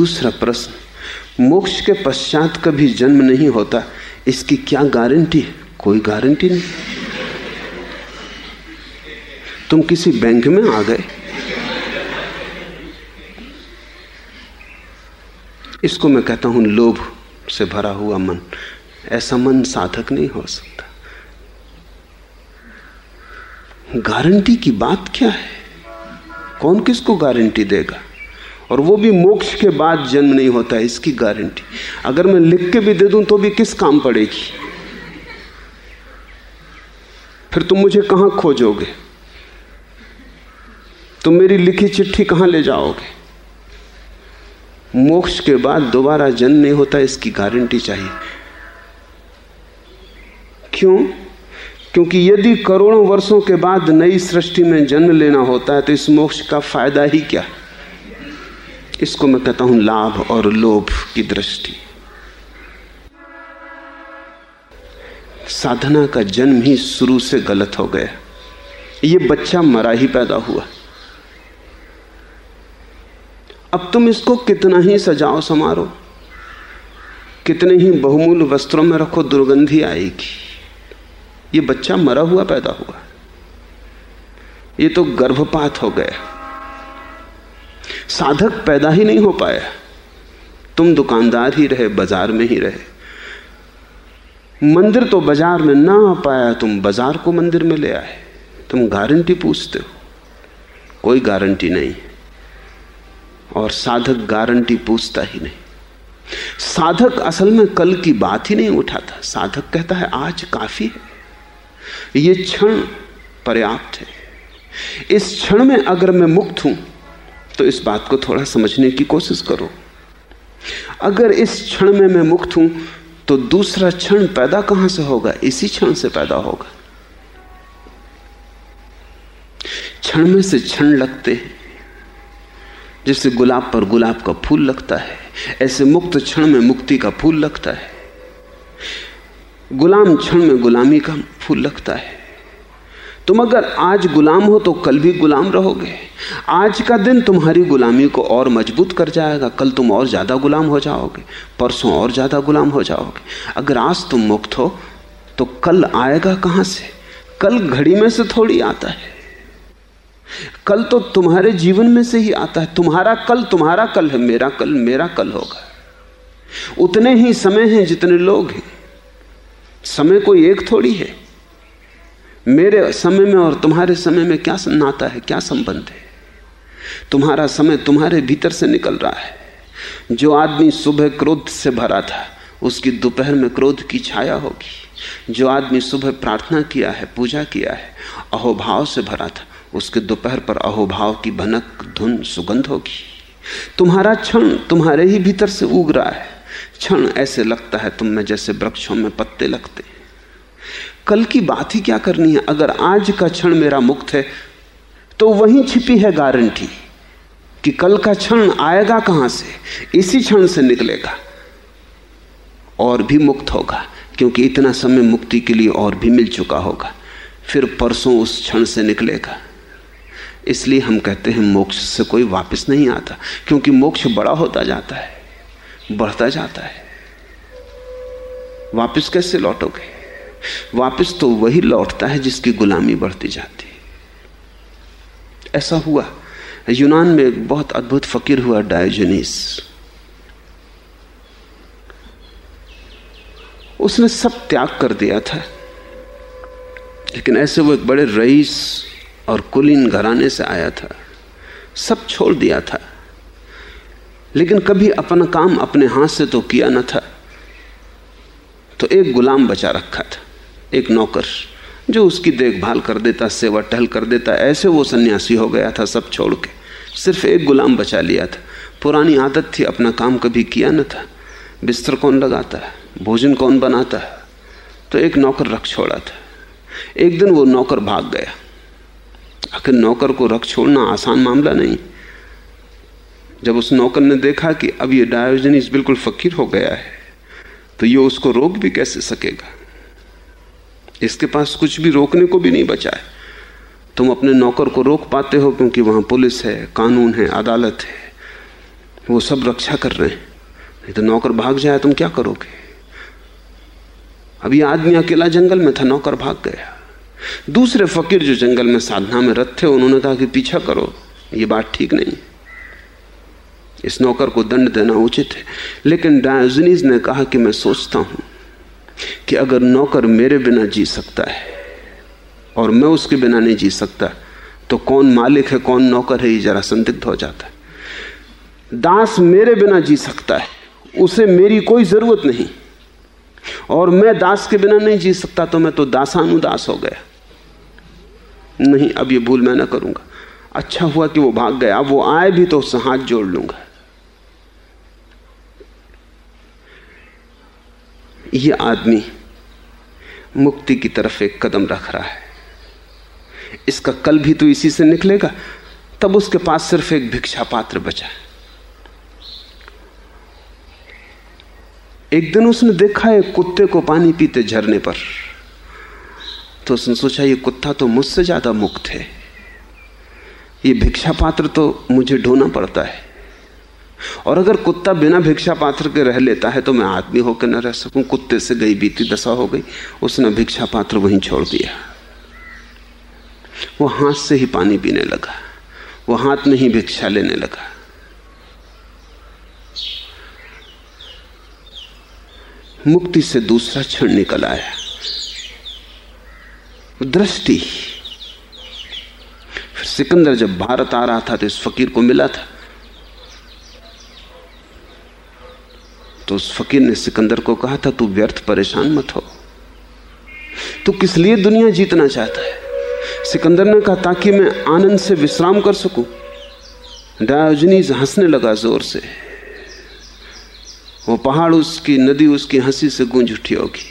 दूसरा प्रश्न, मोक्ष के पश्चात कभी जन्म नहीं होता, इसकी क्या गारंटी है? कोई गारंटी नहीं। तुम किसी बैंक में आ गए। इसको मैं कहता हूँ, लोभ से भरा हुआ मन, ऐसा मन साधक नहीं हो सकता। गारंटी की बात क्या है? कौन किसको गारंटी देगा? और वो भी मोक्ष के बाद जन्म नहीं होता इसकी गारंटी। अगर मैं लिख के भी दे दूँ तो भी किस काम पड़ेगी? फिर तुम मुझे कहाँ खोजोगे? तुम मेरी लिखी चिट्ठी कहाँ ले जाओगे? मोक्ष के बाद दोबारा जन्म नहीं होता, इसकी गारंटी चाहिए। क्यों? क्योंकि यदि करोड़ों वर्षों के बाद नई सृष्टि में जन्म लेना होता है तो इस मोक्ष का फ़ायदा ही क्या? इसको मैं कहता हूँ लाभ और लोभ की दृष्टि। साधना का जन्म ही शुरू से गलत हो गया। ये बच्चा मरा ही पैदा हुआ। अब तुम इसको कितना ही सजाओ समारो कितने ही बहुमूल्य वस्त्रों में रखो, दुर्गंधी आएगी। ये बच्चा मरा हुआ, पैदा हुआ। ये तो गर्भपात हो गया। साधक पैदा ही नहीं हो पाया तुम दुकानदार ही रहे, बाज़ार में ही रहे। मंदिर तो बाज़ार में ना आ पाया, तुम बाज़ार को मंदिर में ले आए। तुम गारंटी पूछते हो, कोई गारंटी नहीं। और साधक गारंटी पूछता ही नहीं। साधक असल में कल की बात ही नहीं उठाता। साधक कहता है, आज काफ़ी है। ये क्षण पर्याप्त है। इस क्षण में अगर मैं मुक्त हूँ तो इस बात को थोड़ा समझने की कोशिश करो। अगर इस क्षण में मैं मुक्त हूँ तो दूसरा क्षण पैदा कहाँ से होगा? इसी क्षण से पैदा होगा। क्षण में से क्षण लगते हैं, जैसे गुलाब पर गुलाब का फूल लगता है, ऐसे मुक्त क्षण में मुक्ति का फूल लगता है। गुलाम क्षण में गुलामी का फूल लगता है। तुम अगर आज गुलाम हो तो कल भी गुलाम रहोगे। आज का दिन तुम्हारी गुलामी को और मज़बूत कर जाएगा। कल तुम और ज़्यादा गुलाम हो जाओगे, परसों और ज़्यादा गुलाम हो जाओगे। अगर आज तुम मुक्त हो तो कल आएगा कहाँ से? कल घड़ी में से थोड़ी आता है। कल तो तुम्हारे जीवन में से ही आता है। तुम्हारा कल तुम्हारा कल है, मेरा कल मेरा कल होगा। उतने ही समय हैं जितने लोग हैं। समय कोई एक थोड़ी है। मेरे समय में और तुम्हारे समय में क्या नाता है, क्या संबंध है? तुम्हारा समय तुम्हारे भीतर से निकल रहा है। जो आदमी सुबह क्रोध से भरा था, उसकी दोपहर में क्रोध की छाया होगी। जो आदमी सुबह प्रार्थना किया है, पूजा किया है, अहोभाव से भरा था, उसके दोपहर पर अहोभाव की भनक, धुन, सुगंध होगी। तुम्हारा क्षण तुम्हारे ही भीतर से उग रहा है। क्षण ऐसे लगता है तुम में जैसे वृक्षों में पत्ते लगते कल की बात ही क्या करनी है? अगर आज का क्षण मेरा मुक्त है तो वहीं छिपी है गारंटी कि कल का क्षण आएगा कहाँ से? इसी क्षण से निकलेगा और भी मुक्त होगा, क्योंकि इतना समय मुक्ति के लिए और भी मिल चुका होगा। फिर परसों उस क्षण से निकलेगा। इसलिए हम कहते हैं, मोक्ष से कोई वापस नहीं आता, क्योंकि मोक्ष बड़ा होता जाता है, बढ़ता जाता है। वापस कैसे लौटोगे? वापस तो वही लौटता है जिसकी गुलामी बढ़ती जाती है। ऐसा हुआ। यूनान में एक बहुत अद्भुत फकीर हुआ, डायोजनीस। उसने सब त्याग कर दिया था। लेकिन ऐसे वो एक बड़े रईस और कुलीन घराने से आया था। सब छोड़ दिया था। लेकिन कभी अपना काम अपने हाथ से तो किया न था। तो एक गुलाम बचा रखा था। एक नौकर, जो उसकी देखभाल कर देता, सेवा टहल कर देता, ऐसे वो सन्यासी हो गया था सब छोड़ के। सिर्फ़ एक गुलाम बचा लिया था। पुरानी आदत थी, अपना काम कभी किया न था। बिस्तर कौन लगाता है? भोजन कौन बनाता है? तो एक नौकर रख छोड़ा था। एक दिन वो नौकर भाग गया। आखिर नौकर को रख छोड़ना आसान मामला नहीं। जब उस नौकर ने देखा कि अब ये डायोजनीस बिल्कुल फकीर हो गया है तो ये उसको रोक भी कैसे सकेगा? इसके पास कुछ भी रोकने को भी नहीं बचा है। तुम अपने नौकर को रोक पाते हो क्योंकि वहाँ पुलिस है, कानून है, अदालत है। वो सब रक्षा कर रहे हैं। नहीं तो नौकर भाग जाए, तुम क्या करोगे? अभी आदमी अकेला जंगल में था, नौकर भाग गया। दूसरे फकीर जो जंगल में साधना में रथ थे, उन्होंने कहा कि पीछा करो, ये बात ठीक नहीं। इस नौकर को दंड देना उचित है। लेकिन डायोजनीज ने कहा कि मैं सोचता हूँ कि अगर नौकर मेरे बिना जी सकता है और मैं उसके बिना नहीं जी सकता तो कौन मालिक है, कौन नौकर है, ये जरा संदिग्ध हो जाता है। दास मेरे बिना जी सकता है, उसे मेरी कोई ज़रूरत नहीं। और मैं दास के बिना नहीं जी सकता तो मैं तो दासानुदास हो गया। नहीं, अब ये भूल मैं ना करूँगा। अच्छा हुआ कि वो भाग गया वो आए भी तो उससे हाथ जोड़ लूँगा। ये आदमी मुक्ति की तरफ़ एक कदम रख रहा है। इसका कल भी तो इसी से निकलेगा, तब उसके पास सिर्फ़ एक भिक्षा पात्र बचा। एक दिन उसने देखा एक कुत्ते को पानी पीते झरने पर। तो उसने सोचा, ये कुत्ता तो मुझसे ज़्यादा मुक्त है। ये भिक्षा पात्र तो मुझे ढोना पड़ता है। और अगर कुत्ता बिना भिक्षा पात्र के रह लेता है तो मैं आदमी होकर न रह सकूँ। कुत्ते से गई बीती दशा हो गई, उसने भिक्षा पात्र वहीं छोड़ दिया। वो हाथ से ही पानी पीने लगा, वो हाथ में ही भिक्षा लेने लगा। मुक्ति से दूसरा क्षण निकल आया। दृष्टि। फिर सिकंदर जब भारत आ रहा था तो इस फकीर को मिला था। तो उस फकीर ने सिकंदर को कहा था, तू व्यर्थ परेशान मत हो। तू किस लिए दुनिया जीतना चाहता है? सिकंदर ने कहा, ताकि मैं आनंद से विश्राम कर सकूँ। डायोजनीज हंसने लगा ज़ोर से। वो पहाड़ उसकी, नदी उसकी हँसी से गूंज उठी होगी।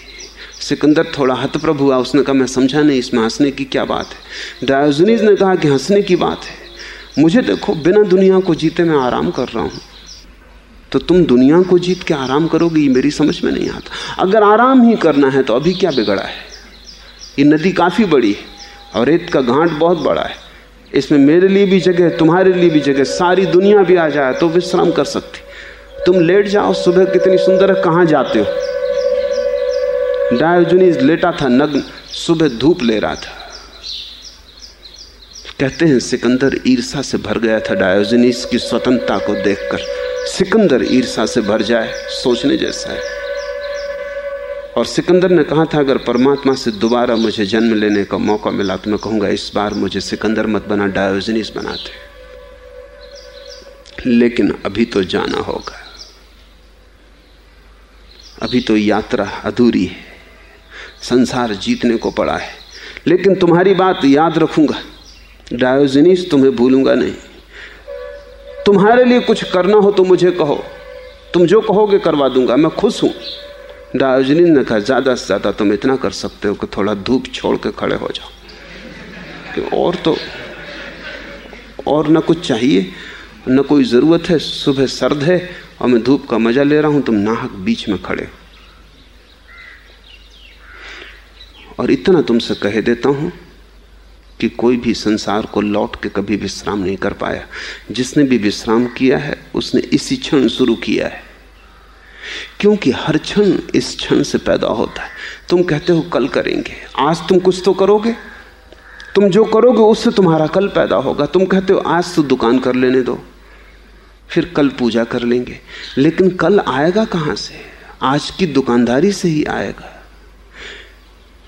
सिकंदर थोड़ा हतप्रभ हुआ। उसने कहा, मैं समझा नहीं इसमें हंसने की क्या बात है? डायोजनीज ने कहा कि हंसने की बात है। मुझे देखो, बिना दुनिया को जीते मैं आराम कर रहा हूँ। तो तुम दुनिया को जीत के आराम करोगे, ये मेरी समझ में नहीं आता। अगर आराम ही करना है तो अभी क्या बिगड़ा है? ये नदी काफ़ी बड़ी है और रेत का घाट बहुत बड़ा है। इसमें मेरे लिए भी जगह तुम्हारे लिए भी जगह सारी दुनिया भी आ जाए तो विश्राम कर सकती। तुम लेट जाओ, सुबह कितनी सुंदर है, कहाँ जाते हो? डायोजनीस लेटा था, नग्न, सुबह धूप ले रहा था। कहते हैं सिकंदर ईर्षा से भर गया था डायोजनीस की स्वतंत्रता को देखकर। सिकंदर ईर्षा से भर जाए, सोचने जैसा है। और सिकंदर ने कहा था, अगर परमात्मा से दोबारा मुझे जन्म लेने का मौका मिला तो मैं कहूँगा, इस बार मुझे सिकंदर मत बना डायोजनीस बनाते लेकिन अभी तो जाना होगा। अभी तो यात्रा अधूरी है। संसार जीतने को पड़ा है। लेकिन तुम्हारी बात याद रखूँगा। डायोजनीस तुम्हें भूलूँगा नहीं। तुम्हारे लिए कुछ करना हो तो मुझे कहो। तुम जो कहोगे करवा दूँगा। मैं खुश हूँ। डायोजनीस ने कहा, ज़्यादा से ज़्यादा तुम इतना कर सकते हो कि थोड़ा धूप छोड़ के खड़े हो जाओ। कि और तो और न कुछ चाहिए, न कोई ज़रूरत है, सुबह सर्द है और मैं धूप का मज़ा ले रहा हूँ, तुम नाहक बीच में खड़े और इतना तुमसे कह देता हूँ कि कोई भी संसार को लौट के कभी विश्राम नहीं कर पाया। जिसने भी विश्राम किया है, उसने इसी क्षण शुरू किया है। क्योंकि हर क्षण इस क्षण से पैदा होता है। तुम कहते हो, कल करेंगे। आज तुम कुछ तो करोगे। तुम जो करोगे, उससे तुम्हारा कल पैदा होगा। तुम कहते हो, आज तो दुकान कर लेने दो। फिर कल पूजा कर लेंगे। लेकिन कल आएगा कहाँ से? आज की दुकानदारी से ही आएगा।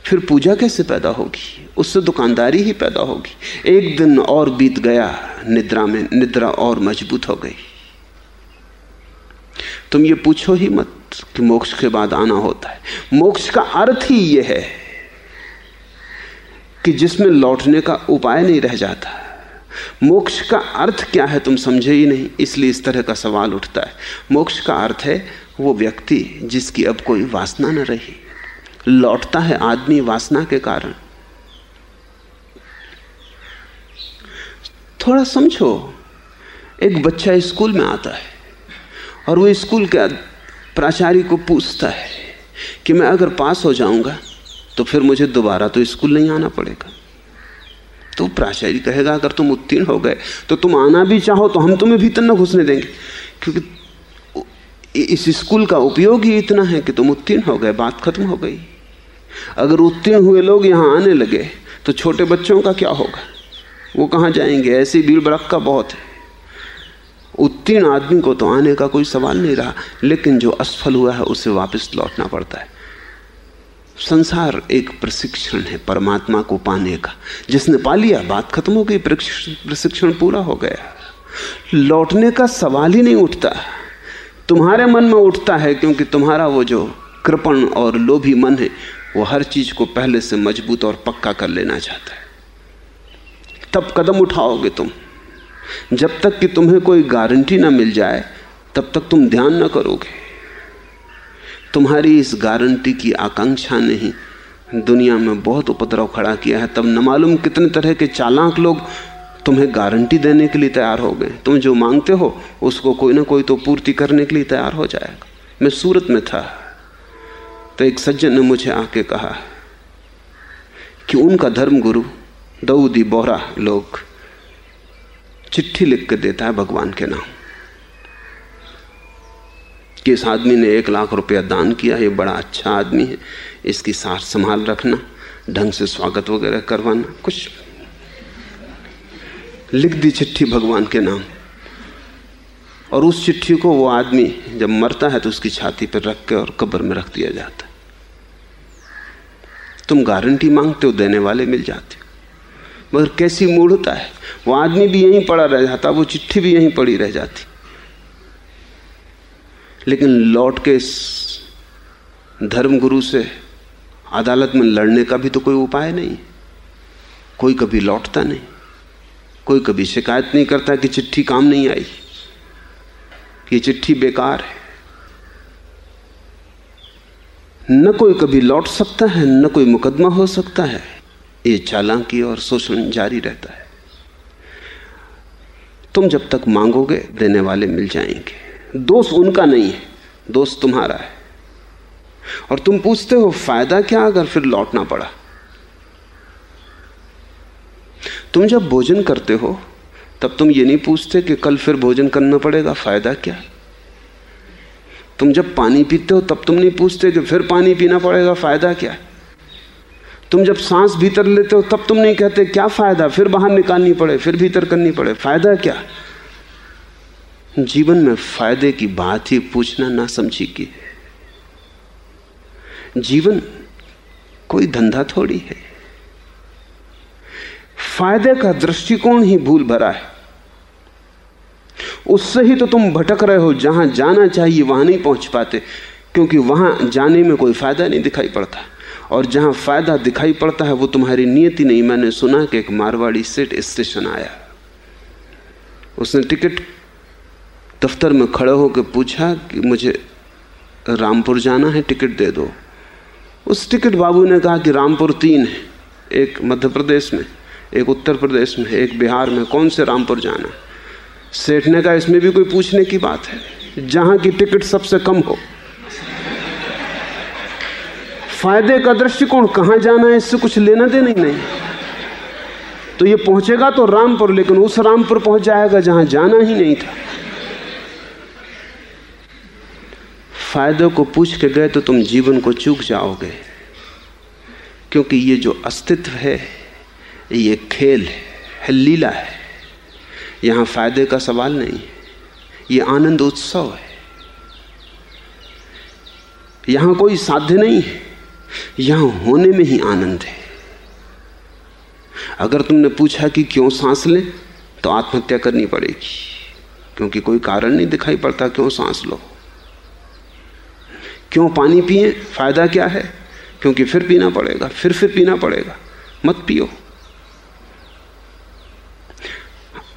फिर पूजा कैसे पैदा होगी? उससे दुकानदारी ही पैदा होगी। एक दिन और बीत गया, निद्रा में, निद्रा और मज़बूत हो गई। तुम ये पूछो ही मत कि मोक्ष के बाद आना होता है। मोक्ष का अर्थ ही यह है कि जिसमें लौटने का उपाय नहीं रह जाता। मोक्ष का अर्थ क्या है तुम समझे ही नहीं, इसलिए इस तरह का सवाल उठता है। मोक्ष का अर्थ है वो व्यक्ति जिसकी अब कोई वासना न रही। लौटता है आदमी वासना के कारण। थोड़ा समझो, एक बच्चा स्कूल में आता है और वो स्कूल के प्राचार्य को पूछता है कि मैं अगर पास हो जाऊँगा तो फिर मुझे दोबारा तो स्कूल नहीं आना पड़ेगा। तो प्राचार्य कहेगा, अगर तुम उत्तीर्ण हो गए तो तुम आना भी चाहो तो हम तुम्हें भीतर न घुसने देंगे, क्योंकि इस स्कूल का उपयोग ही इतना है कि तुम उत्तीर्ण हो गए, बात खत्म हो गई। अगर उत्तीर्ण हुए लोग यहाँ आने लगे तो छोटे बच्चों का क्या होगा? वो कहाँ जाएँगे? ऐसी भीड़ भड़का बहुत है। उत्तीर्ण आदमी को तो आने का कोई सवाल नहीं रहा, लेकिन जो असफल हुआ है, उसे वापस लौटना पड़ता है। संसार एक प्रशिक्षण है, परमात्मा को पाने का। जिसने पा लिया, बात खत्म हो गई प्रशिक्षण पूरा हो गया। लौटने का सवाल ही नहीं उठता। तुम्हारे मन में उठता है क्योंकि तुम्हारा वो जो कृपण और लोभी मन है, वो हर चीज़ को पहले से मज़बूत और पक्का कर लेना चाहता है। तब कदम उठाओगे तुम। जब तक कि तुम्हें कोई गारंटी ना मिल जाए, तब तक तुम ध्यान ना करोगे। तुम्हारी इस गारंटी की आकांक्षा ने ही दुनिया में बहुत उपद्रव खड़ा किया है। तब न मालूम कितने तरह के चालाक लोग तुम्हें गारंटी देने के लिए तैयार हो गए। तुम जो मांगते हो, उसको कोई ना कोई तो पूर्ति करने के लिए तैयार हो जाएगा। मैं सूरत में था तो एक सज्जन ने मुझे आके कहा कि उनका धर्म गुरु दऊदी बोहरा लोग चिट्ठी लिख कर देता है भगवान के नाम। कि इस आदमी ने एक लाख रुपया दान किया, ये बड़ा अच्छा आदमी है, इसकी सार संभाल रखना, ढंग से स्वागत वगैरह करवाना, कुछ लिख दी चिट्ठी भगवान के नाम। और उस चिट्ठी को वो आदमी जब मरता है तो उसकी छाती पर रख के और कब्र में रख दिया जाता तुम गारंटी मांगते हो, देने वाले मिल जाते हो। मगर कैसी मूढ़ता है? वो आदमी भी यहीं पड़ा रह जाता, वो चिट्ठी भी यहीं पड़ी रह जाती। लेकिन लौट के धर्मगुरु से अदालत में लड़ने का भी तो कोई उपाय नहीं। कोई कभी लौटता नहीं। कोई कभी शिकायत नहीं करता कि चिट्ठी काम नहीं आई, कि चिट्ठी बेकार है। न कोई कभी लौट सकता है, न कोई मुकदमा हो सकता है, ये चालाकी और शोषण जारी रहता है। तुम जब तक मांगोगे, देने वाले मिल जाएँगे। दोष उनका नहीं है, दोष तुम्हारा है। और तुम पूछते हो, फ़ायदा क्या अगर फिर लौटना पड़ा? तुम जब भोजन करते हो, तब तुम ये नहीं पूछते कि कल फिर भोजन करना पड़ेगा, फ़ायदा क्या? तुम जब पानी पीते हो, तब तुम नहीं पूछते कि फिर पानी पीना पड़ेगा, फ़ायदा क्या? तुम जब सांस भीतर लेते हो, तब तुम नहीं कहते क्या फ़ायदा, फिर बाहर निकालनी पड़े, फिर भीतर करनी पड़े, फ़ायदा क्या? जीवन में फ़ायदे की बात ही पूछना ना समझी की। जीवन कोई धंधा थोड़ी है। फ़ायदे का दृष्टिकोण ही भूल भरा है। उससे ही तो तुम भटक रहे हो, जहाँ जाना चाहिए वहाँ नहीं पहुँच पाते, क्योंकि वहाँ जाने में कोई फ़ायदा नहीं दिखाई पड़ता। और जहाँ फ़ायदा दिखाई पड़ता है, वो तुम्हारी नियति नहीं। मैंने सुना कि एक मारवाड़ी सेठ स्टेशन आया। उसने टिकट दफ्तर में खड़े होकर पूछा कि मुझे रामपुर जाना है, टिकट दे दो। उस टिकट बाबू ने कहा कि रामपुर तीन है, एक मध्य प्रदेश में। एक उत्तर प्रदेश में, एक बिहार में, कौन से रामपुर जाना सेठ ने कहा इसमें भी कोई पूछने की बात है? जहाँ की टिकट सबसे कम हो। फ़ायदे का दृष्टिकोण कहाँ जाना है, इससे कुछ लेना देना ही नहीं। तो ये पहुंचेगा तो रामपुर, लेकिन उस रामपुर पहुँच जाएगा जहाँ जाना ही नहीं था। फ़ायदे को पूछ के गए तो तुम जीवन को चूक जाओगे, क्योंकि ये जो अस्तित्व है ये खेल है लीला है। यहाँ फ़ायदे का सवाल नहीं ये आनंद उत्सव है। यहाँ कोई साध्य नहीं है, यहाँ होने में ही आनंद है। अगर तुमने पूछा कि क्यों सांस लें तो आत्महत्या करनी पड़ेगी, क्योंकि कोई कारण नहीं दिखाई पड़ता क्यों सांस लो। क्यों पानी पिए, फ़ायदा क्या है? क्योंकि फिर पीना पड़ेगा, फिर फिर पीना पड़ेगा, मत पियो।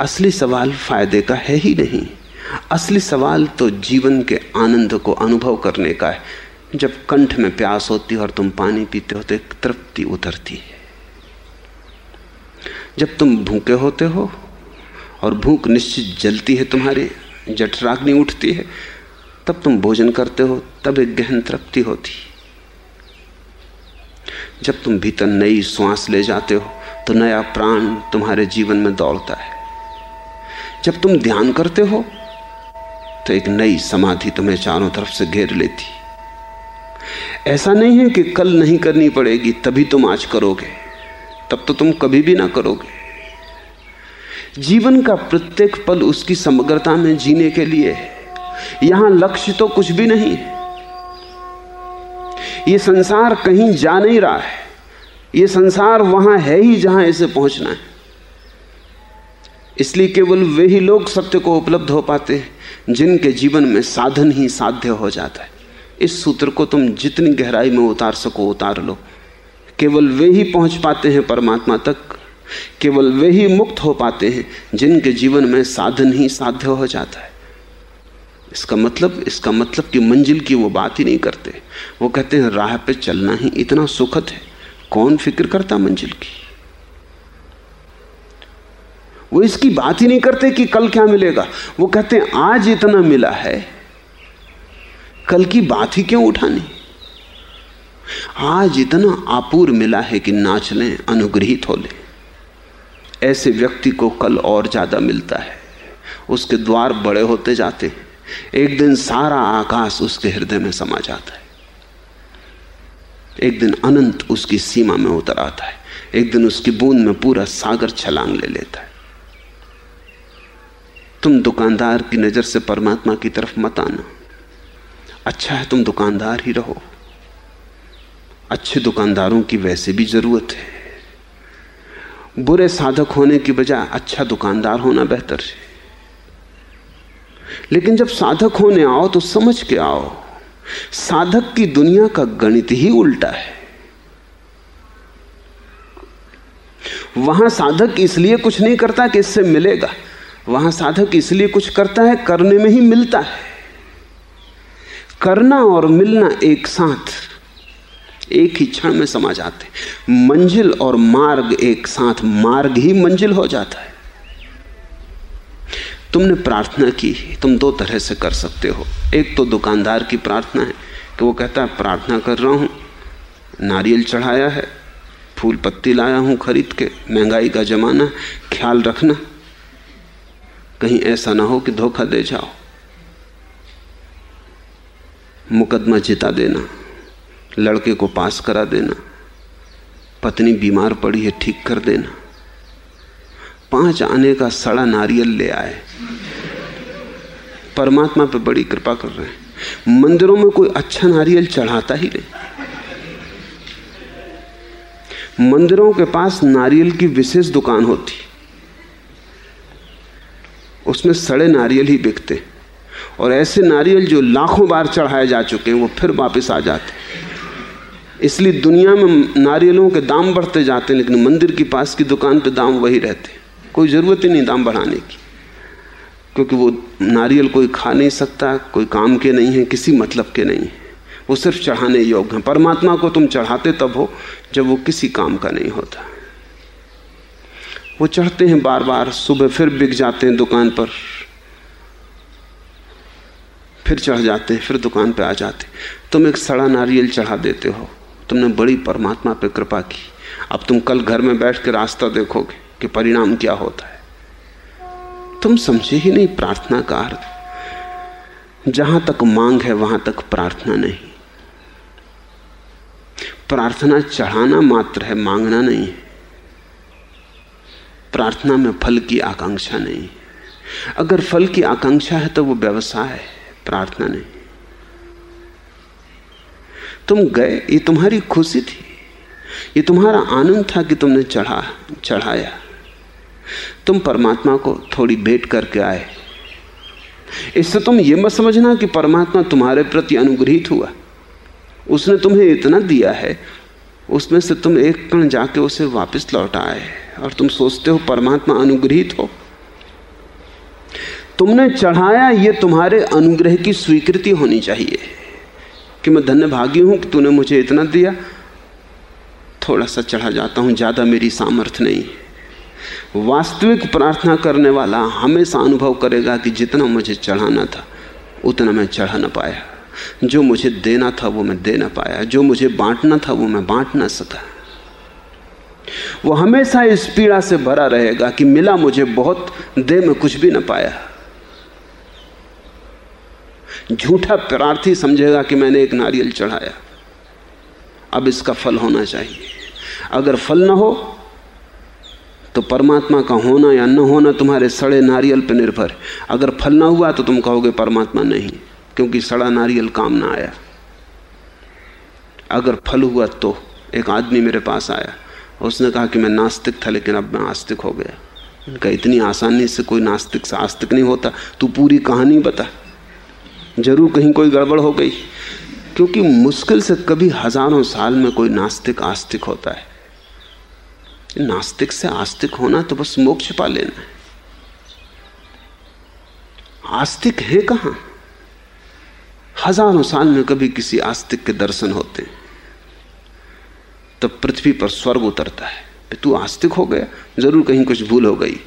असली सवाल फ़ायदे का है ही नहीं। असली सवाल तो जीवन के आनंद को अनुभव करने का है। जब कंठ में प्यास होती है और तुम पानी पीते हो तो एक तृप्ति उतरती है। जब तुम भूखे होते हो और भूख निश्चित जलती है, तुम्हारी जठराग्नि उठती है, तब तुम भोजन करते हो, तब एक गहन तृप्ति होती जब तुम भीतर नई श्वास ले जाते हो तो नया प्राण तुम्हारे जीवन में दौड़ता है। जब तुम ध्यान करते हो तो एक नई समाधि तुम्हें चारों तरफ़ से घेर लेती। ऐसा नहीं है कि कल नहीं करनी पड़ेगी, तभी तुम आज करोगे। तब तो तुम कभी भी ना करोगे। जीवन का प्रत्येक पल उसकी समग्रता में जीने के लिए है। यहाँ लक्ष्य तो कुछ भी नहीं है। यह संसार कहीं जा नहीं रहा है। यह संसार वहाँ है ही जहाँ इसे पहुँचना है। इसलिए केवल वे ही लोग सत्य को उपलब्ध हो पाते हैं, जिनके जीवन में साधन ही साध्य हो जाता है। इस सूत्र को तुम जितनी गहराई में उतार सको, उतार लो। केवल वे ही पहुँच पाते हैं परमात्मा तक। केवल वे ही मुक्त हो पाते हैं, जिनके जीवन में साधन ही साध्य हो जाता है। इसका मतलब इसका मतलब कि मंजिल की वो बात ही नहीं करते। वो कहते हैं, राह पे चलना ही इतना सुखद है। कौन फ़िक्र करता मंजिल की? वो इसकी बात ही नहीं करते कि कल क्या मिलेगा। वो कहते हैं, आज इतना मिला है। कल की बात ही क्यों उठानी? आज इतना आपूर मिला है कि नाच लें, अनुग्रहित हो लें। ऐसे व्यक्ति को कल और ज़्यादा मिलता है। उसके द्वार बड़े होते जाते एक दिन सारा आकाश उसके हृदय में समा जाता है। एक दिन अनंत उसकी सीमा में उतर आता है। एक दिन उसकी बूंद में पूरा सागर छलांग ले लेता है। तुम दुकानदार की नज़र से परमात्मा की तरफ़ मत आना। अच्छा है तुम दुकानदार ही रहो। अच्छे दुकानदारों की वैसे भी ज़रूरत है। बुरे साधक होने की बजाय अच्छा दुकानदार होना बेहतर है। लेकिन जब साधक होने आओ तो समझ के आओ, साधक की दुनिया का गणित ही उल्टा है। वहाँ साधक इसलिए कुछ नहीं करता कि इससे मिलेगा। वहाँ साधक इसलिए कुछ करता है, करने में ही मिलता है। करना और मिलना एक साथ, एक ही क्षण में समा जाते मंजिल और मार्ग एक साथ, मार्ग ही मंजिल हो जाता है। तुमने प्रार्थना की, तुम दो तरह से कर सकते हो। एक तो दुकानदार की प्रार्थना है कि वो कहता है, प्रार्थना कर रहा हूँ, नारियल चढ़ाया है, फूल पत्ती लाया हूँ खरीद के, महँगाई का जमाना, ख्याल रखना। कहीं ऐसा ना हो कि धोखा दे जाओ। मुकदमा जिता देना, लड़के को पास करा देना, पत्नी बीमार पड़ी है ठीक कर देना। पाँच आने का सड़ा नारियल ले आए। परमात्मा पे बड़ी कृपा कर रहे हैं। मंदिरों में कोई अच्छा नारियल चढ़ाता ही नहीं। मंदिरों के पास नारियल की विशेष दुकान होती। उसमें सड़े नारियल ही बिकते। और ऐसे नारियल जो लाखों बार चढ़ाए जा चुके हैं, वो फिर वापस आ जाते। इसलिए दुनिया में नारियलों के दाम बढ़ते जाते हैं, लेकिन मंदिर के पास की दुकान पे दाम वही रहते कोई ज़रूरत ही नहीं दाम बढ़ाने की। क्योंकि वो नारियल कोई खा नहीं सकता, कोई काम के नहीं है, किसी मतलब के नहीं है। वो सिर्फ़ चढ़ाने योग्य हैं। परमात्मा को तुम चढ़ाते तब हो, जब वो किसी काम का नहीं होता। वो चढ़ते हैं बार बार सुबह फिर बिक जाते हैं दुकान पर। फिर चढ़ जाते हैं, फिर दुकान पे आ जाते तुम एक सड़ा नारियल चढ़ा देते हो। तुमने बड़ी परमात्मा पे कृपा की। अब तुम कल घर में बैठ के रास्ता देखोगे कि परिणाम क्या होता है। तुम समझे ही नहीं प्रार्थना का अर्थ। जहाँ तक मांग है, वहाँ तक प्रार्थना नहीं। प्रार्थना चढ़ाना मात्र है, मांगना नहीं है। प्रार्थना में फल की आकांक्षा नहीं। अगर फल की आकांक्षा है तो वो व्यवसाय है, प्रार्थना नहीं। तुम गए, ये तुम्हारी खुशी थी। ये तुम्हारा आनंद था कि तुमने चढ़ा, चढ़ाया। तुम परमात्मा को थोड़ी भेंट करके आए। इससे तुम ये मत समझना कि परमात्मा तुम्हारे प्रति अनुग्रहित हुआ। उसने तुम्हें इतना दिया है, उसमें से तुम एक कण जाके उसे वापस लौट आए। और तुम सोचते हो परमात्मा अनुग्रहित हो। तुमने चढ़ाया, ये तुम्हारे अनुग्रह की स्वीकृति होनी चाहिए। कि मैं धन्य भागी हूँ कि तूने मुझे इतना दिया। थोड़ा सा चढ़ा जाता हूँ, ज़्यादा मेरी सामर्थ्य नहीं वास्तविक प्रार्थना करने वाला हमेशा अनुभव करेगा कि जितना मुझे चढ़ाना था, उतना मैं चढ़ा ना पाया। जो मुझे देना था, वो मैं दे ना पाया। जो मुझे बांटना था, वो मैं बांट ना सका। वो हमेशा इस पीड़ा से भरा रहेगा कि मिला मुझे बहुत, दे में कुछ भी ना पाया। झूठा प्रार्थी समझेगा कि मैंने एक नारियल चढ़ाया। अब इसका फल होना चाहिए। अगर फल ना हो तो परमात्मा का होना या न होना तुम्हारे सड़े नारियल पर निर्भर। है अगर फल ना हुआ तो तुम कहोगे परमात्मा नहीं, क्योंकि सड़ा नारियल काम ना आया। अगर फल हुआ तो एक आदमी मेरे पास आया। उसने कहा कि मैं नास्तिक था, लेकिन अब मैं आस्तिक हो गया। उनका इतनी आसानी से कोई नास्तिक से आस्तिक नहीं होता। तू पूरी कहानी बता। ज़रूर कहीं कोई गड़बड़ हो गई। क्योंकि मुश्किल से कभी हज़ारों साल में कोई नास्तिक आस्तिक होता है। नास्तिक से आस्तिक होना तो बस मोक्ष पा लेना है। आस्तिक है कहाँ? हज़ारों साल में कभी किसी आस्तिक के दर्शन होते हैं। तब पृथ्वी पर स्वर्ग उतरता है। तू आस्तिक हो गया, ज़रूर कहीं कुछ भूल हो गई।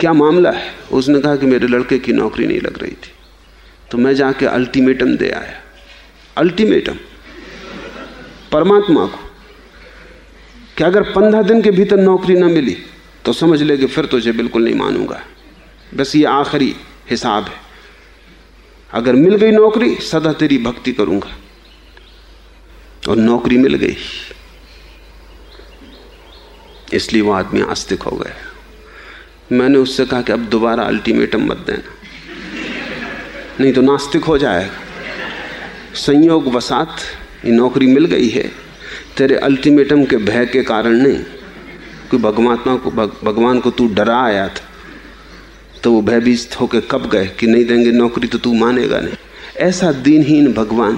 क्या मामला है? उसने कहा कि मेरे लड़के की नौकरी नहीं लग रही थी। तो मैं जाके अल्टीमेटम दे आया। अल्टीमेटम? परमात्मा को। कि अगर पंद्रह दिन के भीतर नौकरी ना मिली तो समझ ले कि फिर तुझे बिल्कुल नहीं मानूँगा। बस ये आखिरी हिसाब है। अगर मिल गई नौकरी, सदा तेरी भक्ति करूँगा। और नौकरी मिल गई। इसलिए वो आदमी आस्तिक हो गया मैंने उससे कहा कि अब दोबारा अल्टीमेटम मत देना। नहीं तो नास्तिक हो जाएगा। संयोग वसात, ये नौकरी मिल गई है। तेरे अल्टीमेटम के भय के कारण नहीं। कोई भगवात्मा को भगवान को तू डरा आया था तो वो भयभीत होकर कब गए कि नहीं देंगे नौकरी तो तू मानेगा नहीं। ऐसा दीनहीन भगवान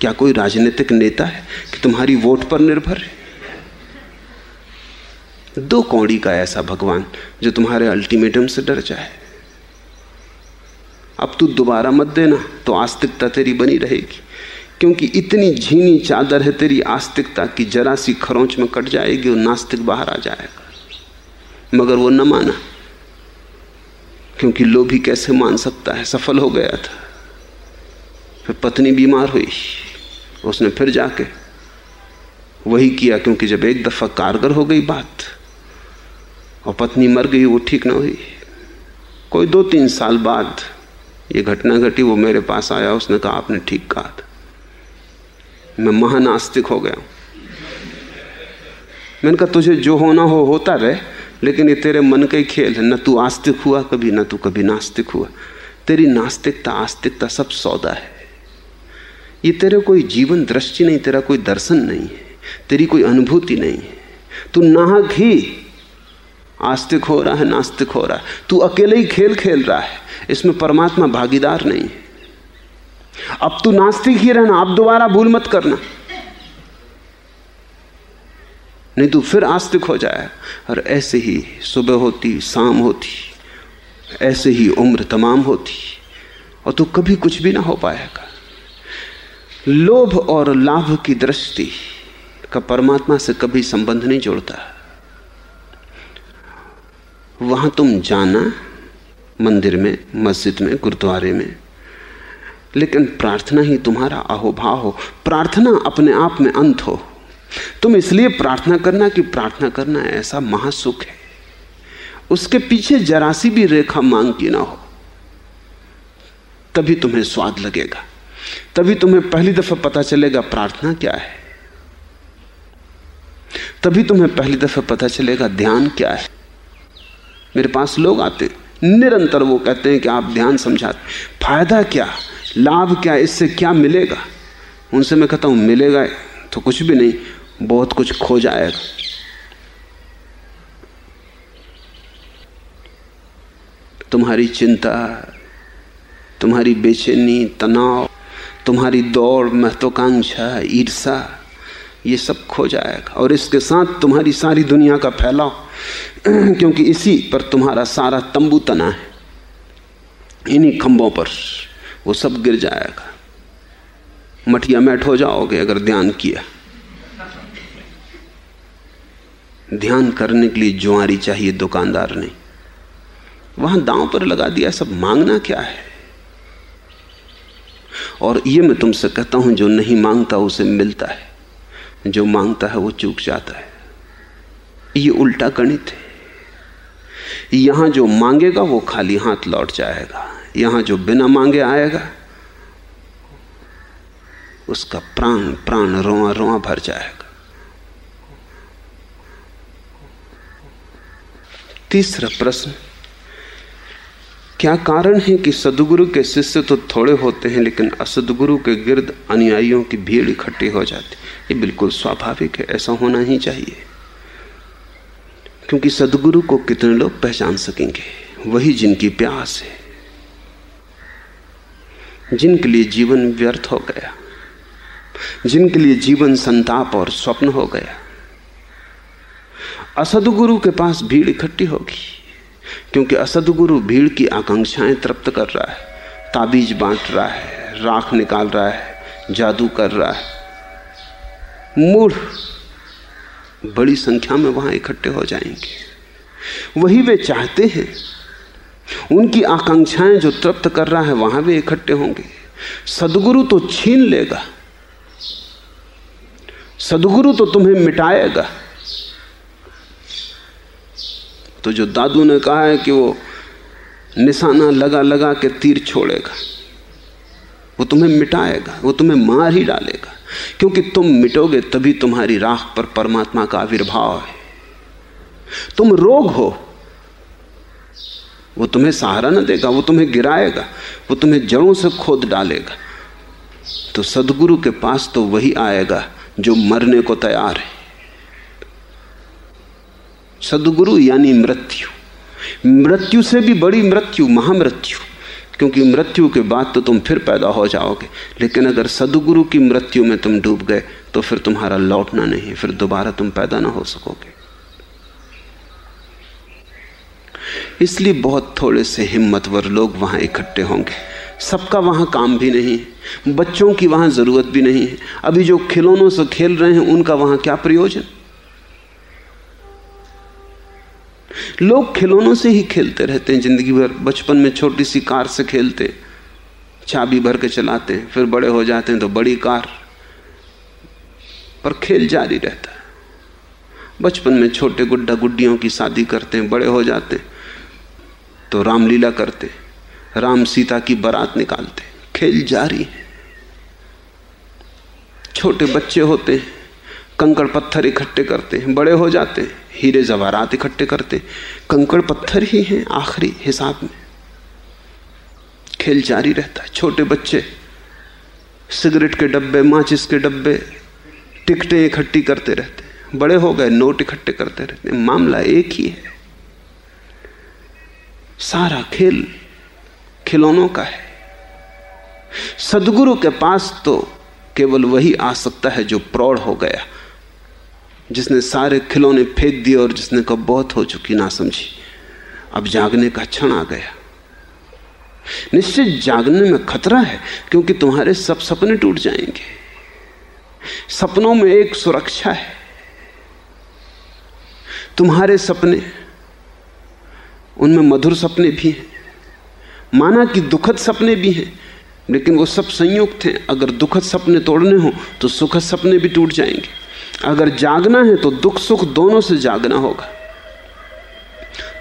क्या कोई राजनीतिक नेता है कि तुम्हारी वोट पर निर्भर है? दो कौड़ी का ऐसा भगवान जो तुम्हारे अल्टीमेटम से डर जाए। अब तू दोबारा मत देना तो आस्तिकता तेरी बनी रहेगी, क्योंकि इतनी झीनी चादर है तेरी आस्तिकता की जरा सी खरोंच में कट जाएगी और नास्तिक बाहर आ जाएगा। मगर वो न माना, क्योंकि लोभी कैसे मान सकता है, सफल हो गया था। फिर पत्नी बीमार हुई, उसने फिर जाके वही किया, क्योंकि जब एक दफ़ा कारगर हो गई बात और पत्नी मर गई, वो ठीक ना हुई। कोई दो तीन साल बाद ये घटना घटी, वो मेरे पास आया, उसने कहा, आपने ठीक कहा था। मैं महानास्तिक हो गया मैंने कहा, तुझे जो होना हो, होता रहे, लेकिन ये तेरे मन का खेल है। न तू आस्तिक हुआ कभी, न तू कभी नास्तिक हुआ। तेरी नास्तिकता, आस्तिकता सब सौदा है। ये तेरे कोई जीवन दृष्टि नहीं, तेरा कोई दर्शन नहीं है। तेरी कोई अनुभूति नहीं है। तू नाहक ही आस्तिक हो रहा है, नास्तिक हो रहा है। तू अकेले ही खेल खेल रहा है। इसमें परमात्मा भागीदार नहीं। है अब तू नास्तिक ही रहना अब दोबारा भूल मत करना। नहीं तो फिर आस्तिक हो जाए और ऐसे ही सुबह होती, शाम होती, ऐसे ही उम्र तमाम होती। और तू कभी कुछ भी ना हो पाएगा लोभ और लाभ की दृष्टि का परमात्मा से कभी संबंध नहीं जोड़ता। वहाँ तुम जाना मंदिर में, मस्जिद में, गुरुद्वारे में। लेकिन प्रार्थना ही तुम्हारा अहोभाव हो। प्रार्थना अपने आप में अंत हो। तुम इसलिए प्रार्थना करना कि प्रार्थना करना ऐसा महासुख है। उसके पीछे जरासी भी रेखा मांग की ना हो। तभी तुम्हें स्वाद लगेगा। तभी तुम्हें पहली दफ़ा पता चलेगा प्रार्थना क्या है। तभी तुम्हें पहली दफ़ा पता चलेगा ध्यान क्या है। मेरे पास लोग आते, निरंतर वो कहते हैं कि आप ध्यान समझाते। फ़ायदा क्या? लाभ क्या? इससे क्या मिलेगा? उनसे मैं कहता हूँ, मिलेगा तो कुछ भी नहीं, बहुत कुछ खो जाएगा। तुम्हारी चिंता, तुम्हारी बेचैनी, तनाव, तुम्हारी दौड़, महत्वाकांक्षा, ईर्षा ये सब खो जाएगा। और इसके साथ तुम्हारी सारी दुनिया का फैलाव, क्योंकि इसी पर तुम्हारा सारा तंबू तना है। इन्हीं खंभों पर वो सब गिर जाएगा। मठिया मैट हो जाओगे अगर ध्यान किया। ध्यान करने के लिए जुआरी चाहिए, दुकानदार ने। वहाँ दांव पर लगा दिया, सब मांगना क्या है? और ये मैं तुमसे कहता हूँ, जो नहीं माँगता उसे मिलता है। जो माँगता है वो चूक जाता है। ये उल्टा गणित है। यहाँ जो मांगेगा वो खाली हाथ लौट जाएगा। यहाँ जो बिना मांगे आएगा, उसका प्राण प्राण रोआ रोआ भर जाएगा। तीसरा प्रश्न क्या कारण है कि सदगुरु के शिष्य तो थोड़े होते हैं, लेकिन असदगुरु के गिर्द अनुयायियों की भीड़ इकट्ठी हो जाती ये बिल्कुल स्वाभाविक है, ऐसा होना ही चाहिए। क्योंकि सदगुरु को कितने लोग पहचान सकेंगे? वही जिनकी प्यास है, जिनके लिए जीवन व्यर्थ हो गया, जिनके लिए जीवन संताप और स्वप्न हो गया। असदगुरु के पास भीड़ इकट्ठी होगी। क्योंकि असदगुरु भीड़ की आकांक्षाएँ तृप्त कर रहा है, ताबीज बांट रहा है, राख निकाल रहा है, जादू कर रहा है। मूढ़ बड़ी संख्या में वहाँ इकट्ठे हो जाएँगे। वही वे चाहते हैं। उनकी आकांक्षाएँ जो तृप्त कर रहा है, वहाँ वे इकट्ठे होंगे। सदगुरु तो छीन लेगा। सदगुरु तो तुम्हें मिटाएगा। तो जो दादू ने कहा है कि वो निशाना लगा लगा के तीर छोड़ेगा, वो तुम्हें मिटाएगा, वो तुम्हें मार ही डालेगा। क्योंकि तुम मिटोगे तभी तुम्हारी राख पर परमात्मा का आविर्भाव है। तुम रोग हो, वो तुम्हें सहारा न देगा, वो तुम्हें गिराएगा, वो तुम्हें जड़ों से खोद डालेगा। तो सदगुरु के पास तो वही आएगा जो मरने को तैयार है। सदगुरु यानी मृत्यु। मृत्यु से भी बड़ी मृत्यु, महामृत्यु। क्योंकि मृत्यु के बाद तो तुम फिर पैदा हो जाओगे। लेकिन अगर सदगुरु की मृत्यु में तुम डूब गए तो फिर तुम्हारा लौटना नहीं, फिर दोबारा तुम पैदा ना हो सकोगे। इसलिए बहुत थोड़े से हिम्मतवर लोग वहाँ इकट्ठे होंगे। सबका वहाँ काम भी नहीं है, बच्चों की वहाँ ज़रूरत भी नहीं है। अभी जो खिलौनों से खेल रहे हैं, उनका वहाँ क्या प्रयोजन? लोग खिलौनों से ही खेलते रहते हैं, ज़िंदगी भर बचपन में छोटी सी कार से खेलते, चाबी भर के चलाते हैं फिर बड़े हो जाते हैं तो बड़ी कार, पर खेल जारी रहता है। बचपन में छोटे गुड्डा गुड्डियों की शादी करते हैं, बड़े हो जाते तो रामलीला करते, राम सीता की बारात निकालते, खेल जारी है। छोटे बच्चे होते हैं कंकड़ पत्थर इकट्ठे करते हैं, बड़े हो जाते हैं, हीरे जवारात इकट्ठे करते कंकड़ पत्थर ही हैं आखिरी हिसाब में। खेल जारी रहता है, छोटे बच्चे, सिगरेट के डब्बे, माचिस के डब्बे, टिकटें इकट्ठी करते रहते बड़े हो गए, नोट इकट्ठे करते रहते मामला एक ही है। सारा खेल खिलौनों का है। सदगुरु के पास तो केवल वही आ सकता है जो प्रौढ़ हो गया। जिसने सारे खिलौने फेंक दिए और जिसने कब बहुत हो चुकी ना समझी अब जागने का क्षण आ गया। निश्चित जागने में खतरा है, क्योंकि तुम्हारे सब सपने टूट जाएँगे। सपनों में एक सुरक्षा है। तुम्हारे सपने, उनमें मधुर सपने भी हैं, माना कि दुखद सपने भी हैं, लेकिन वो सब संयुक्त हैं। अगर दुखद सपने तोड़ने हो तो सुखद सपने भी टूट जाएँगे। अगर जागना है तो दुख सुख दोनों से जागना होगा।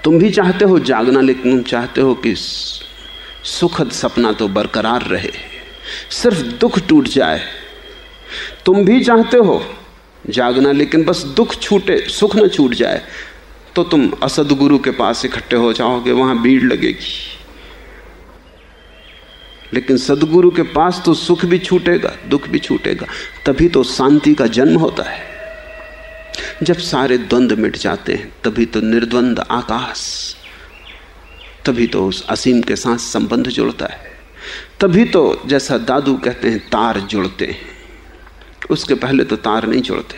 तुम भी चाहते हो जागना, लेकिन तुम चाहते हो कि सुखद सपना तो बरकरार रहे। सिर्फ़ दुख टूट जाए। तुम भी चाहते हो जागना, लेकिन बस दुख छूटे, सुख न छूट जाए तो तुम असद गुरु के पास इकट्ठे हो जाओगे, वहाँ भीड़ लगेगी। लेकिन सदगुरु के पास तो सुख भी छूटेगा, दुख भी छूटेगा, तभी तो शांति का जन्म होता है। जब सारे द्वंद्व मिट जाते हैं, तभी तो निर्द्वंद आकाश, तभी तो उस असीम के साथ संबंध जुड़ता है। तभी तो जैसा दादू कहते हैं, तार जुड़ते हैं। उसके पहले तो तार नहीं जुड़ते।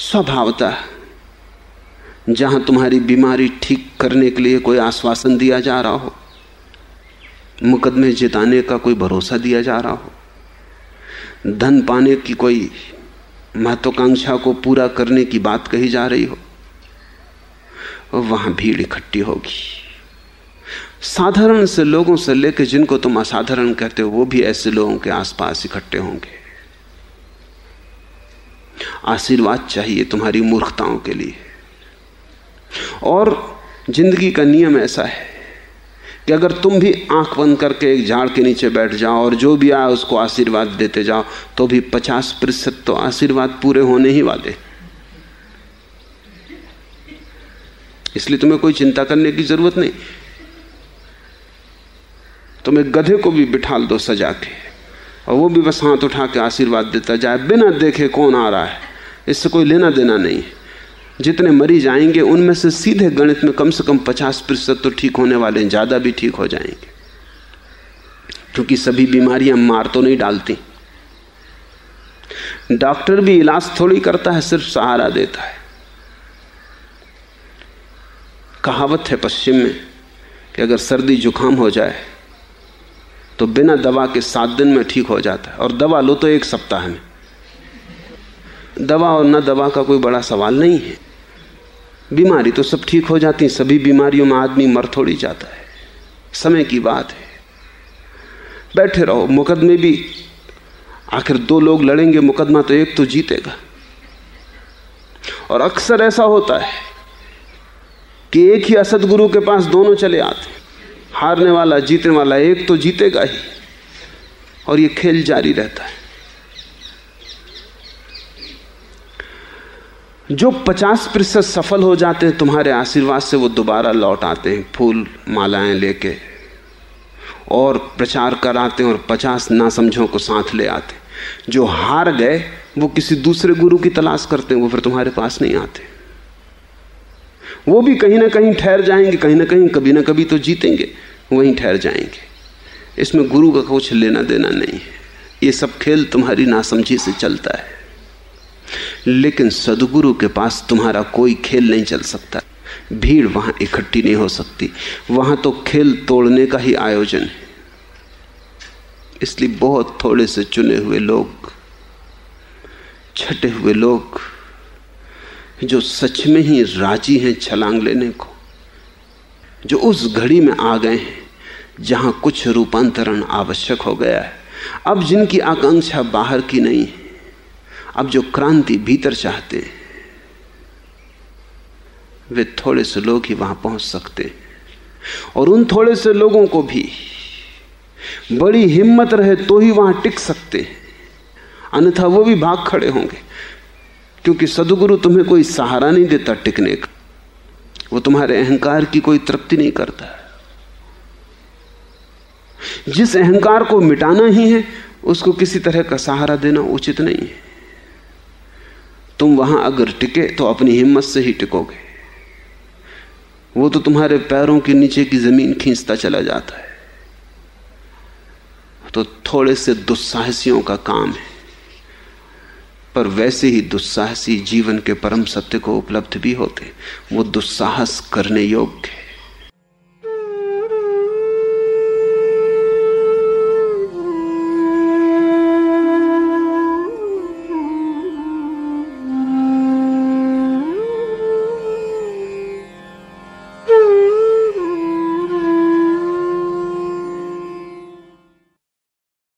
स्वभावता जहाँ तुम्हारी बीमारी ठीक करने के लिए कोई आश्वासन दिया जा रहा हो मुकदमे जिताने का कोई भरोसा दिया जा रहा हो? धन पाने की कोई महत्वाकांक्षा को पूरा करने की बात कही जा रही हो? वहाँ भीड़ इकट्ठी होगी। साधारण से लोगों से लेकर जिनको तुम असाधारण कहते हो, वो भी ऐसे लोगों के आसपास इकट्ठे होंगे। आशीर्वाद चाहिए तुम्हारी मूर्खताओं के लिए। और ज़िंदगी का नियम ऐसा है कि अगर तुम भी आँख बंद करके एक झाड़ के नीचे बैठ जाओ और जो भी आए उसको आशीर्वाद देते जाओ तो भी पचास प्रतिशत तो आशीर्वाद पूरे होने ही वाले। इसलिए तुम्हें कोई चिंता करने की ज़रूरत नहीं। तुम एक गधे को भी बिठा दो सजा के, और वो भी बस हाथ उठा के आशीर्वाद देता जाए। बिना देखे कौन आ रहा है? इससे कोई लेना देना नहीं। जितने मरीज़ आएँगे उनमें से सीधे गणित में कम से कम पचास प्रतिशत तो ठीक होने वाले हैं, ज़्यादा भी ठीक हो जाएँगे। क्योंकि सभी बीमारियाँ मार तो नहीं डालती। डॉक्टर भी इलाज थोड़ी करता है, सिर्फ़ सहारा देता है। कहावत है पश्चिम में कि अगर सर्दी जुकाम हो जाए तो बिना दवा के सात दिन में ठीक हो जाता है। और दवा लो तो एक सप्ताह में। दवा और न दवा का कोई बड़ा सवाल नहीं है। बीमारी तो सब ठीक हो जाती, सभी बीमारियों में आदमी मर थोड़ी जाता है। समय की बात है। बैठे रहो, मुकदमे भी। आखिर दो लोग लड़ेंगे, मुकदमा तो एक तो जीतेगा। और अक्सर ऐसा होता है कि एक ही असद गुरु के पास दोनों चले आते हारने वाला, जीतने वाला एक तो जीतेगा ही। और ये खेल जारी रहता है। जो 50 प्रतिशत सफल हो जाते हैं, तुम्हारे आशीर्वाद से वो दोबारा लौट आते हैं, फूल मालाएँ लेके और प्रचार कराते हैं और 50 नासमझों को साथ ले आते जो हार गए, वो किसी दूसरे गुरु की तलाश करते हैं, वो फिर तुम्हारे पास नहीं आते। वो भी कहीं ना कहीं ठहर जाएँगे, कहीं ना कहीं, कभी ना कभी तो जीतेंगे, वहीं ठहर जाएँगे। इसमें गुरु का कुछ लेना देना नहीं है। ये सब खेल तुम्हारी नासमझी से चलता है। लेकिन सदगुरु के पास तुम्हारा कोई खेल नहीं चल सकता। भीड़ वहाँ इकट्ठी नहीं हो सकती। वहाँ तो खेल तोड़ने का ही आयोजन है। इसलिए बहुत थोड़े से चुने हुए लोग, छटे हुए लोग, जो सच में ही राज़ी हैं छलांग लेने को, जो उस घड़ी में आ गए हैं, जहाँ कुछ रूपांतरण आवश्यक हो गया है। अब जिनकी आकांक्षा बाहर की नहीं है अब जो क्रांति भीतर चाहते वे थोड़े से लोग ही वहाँ पहुँच सकते और उन थोड़े से लोगों को भी बड़ी हिम्मत रहे तो ही वहाँ टिक सकते हैं। अन्यथा वो भी भाग खड़े होंगे, क्योंकि सदगुरु तुम्हें कोई सहारा नहीं देता टिकने का। वो तुम्हारे अहंकार की कोई तृप्ति नहीं करता। जिस अहंकार को मिटाना ही है, उसको किसी तरह का सहारा देना उचित नहीं है। तुम वहाँ अगर टिके तो अपनी हिम्मत से ही टिकोगे। वो तो तुम्हारे पैरों के नीचे की ज़मीन खींचता चला जाता है। तो थोड़े से दुस्साहसियों का काम है। पर वैसे ही दुस्साहसी जीवन के परम सत्य को उपलब्ध भी होते। वो दुस्साहस करने योग्य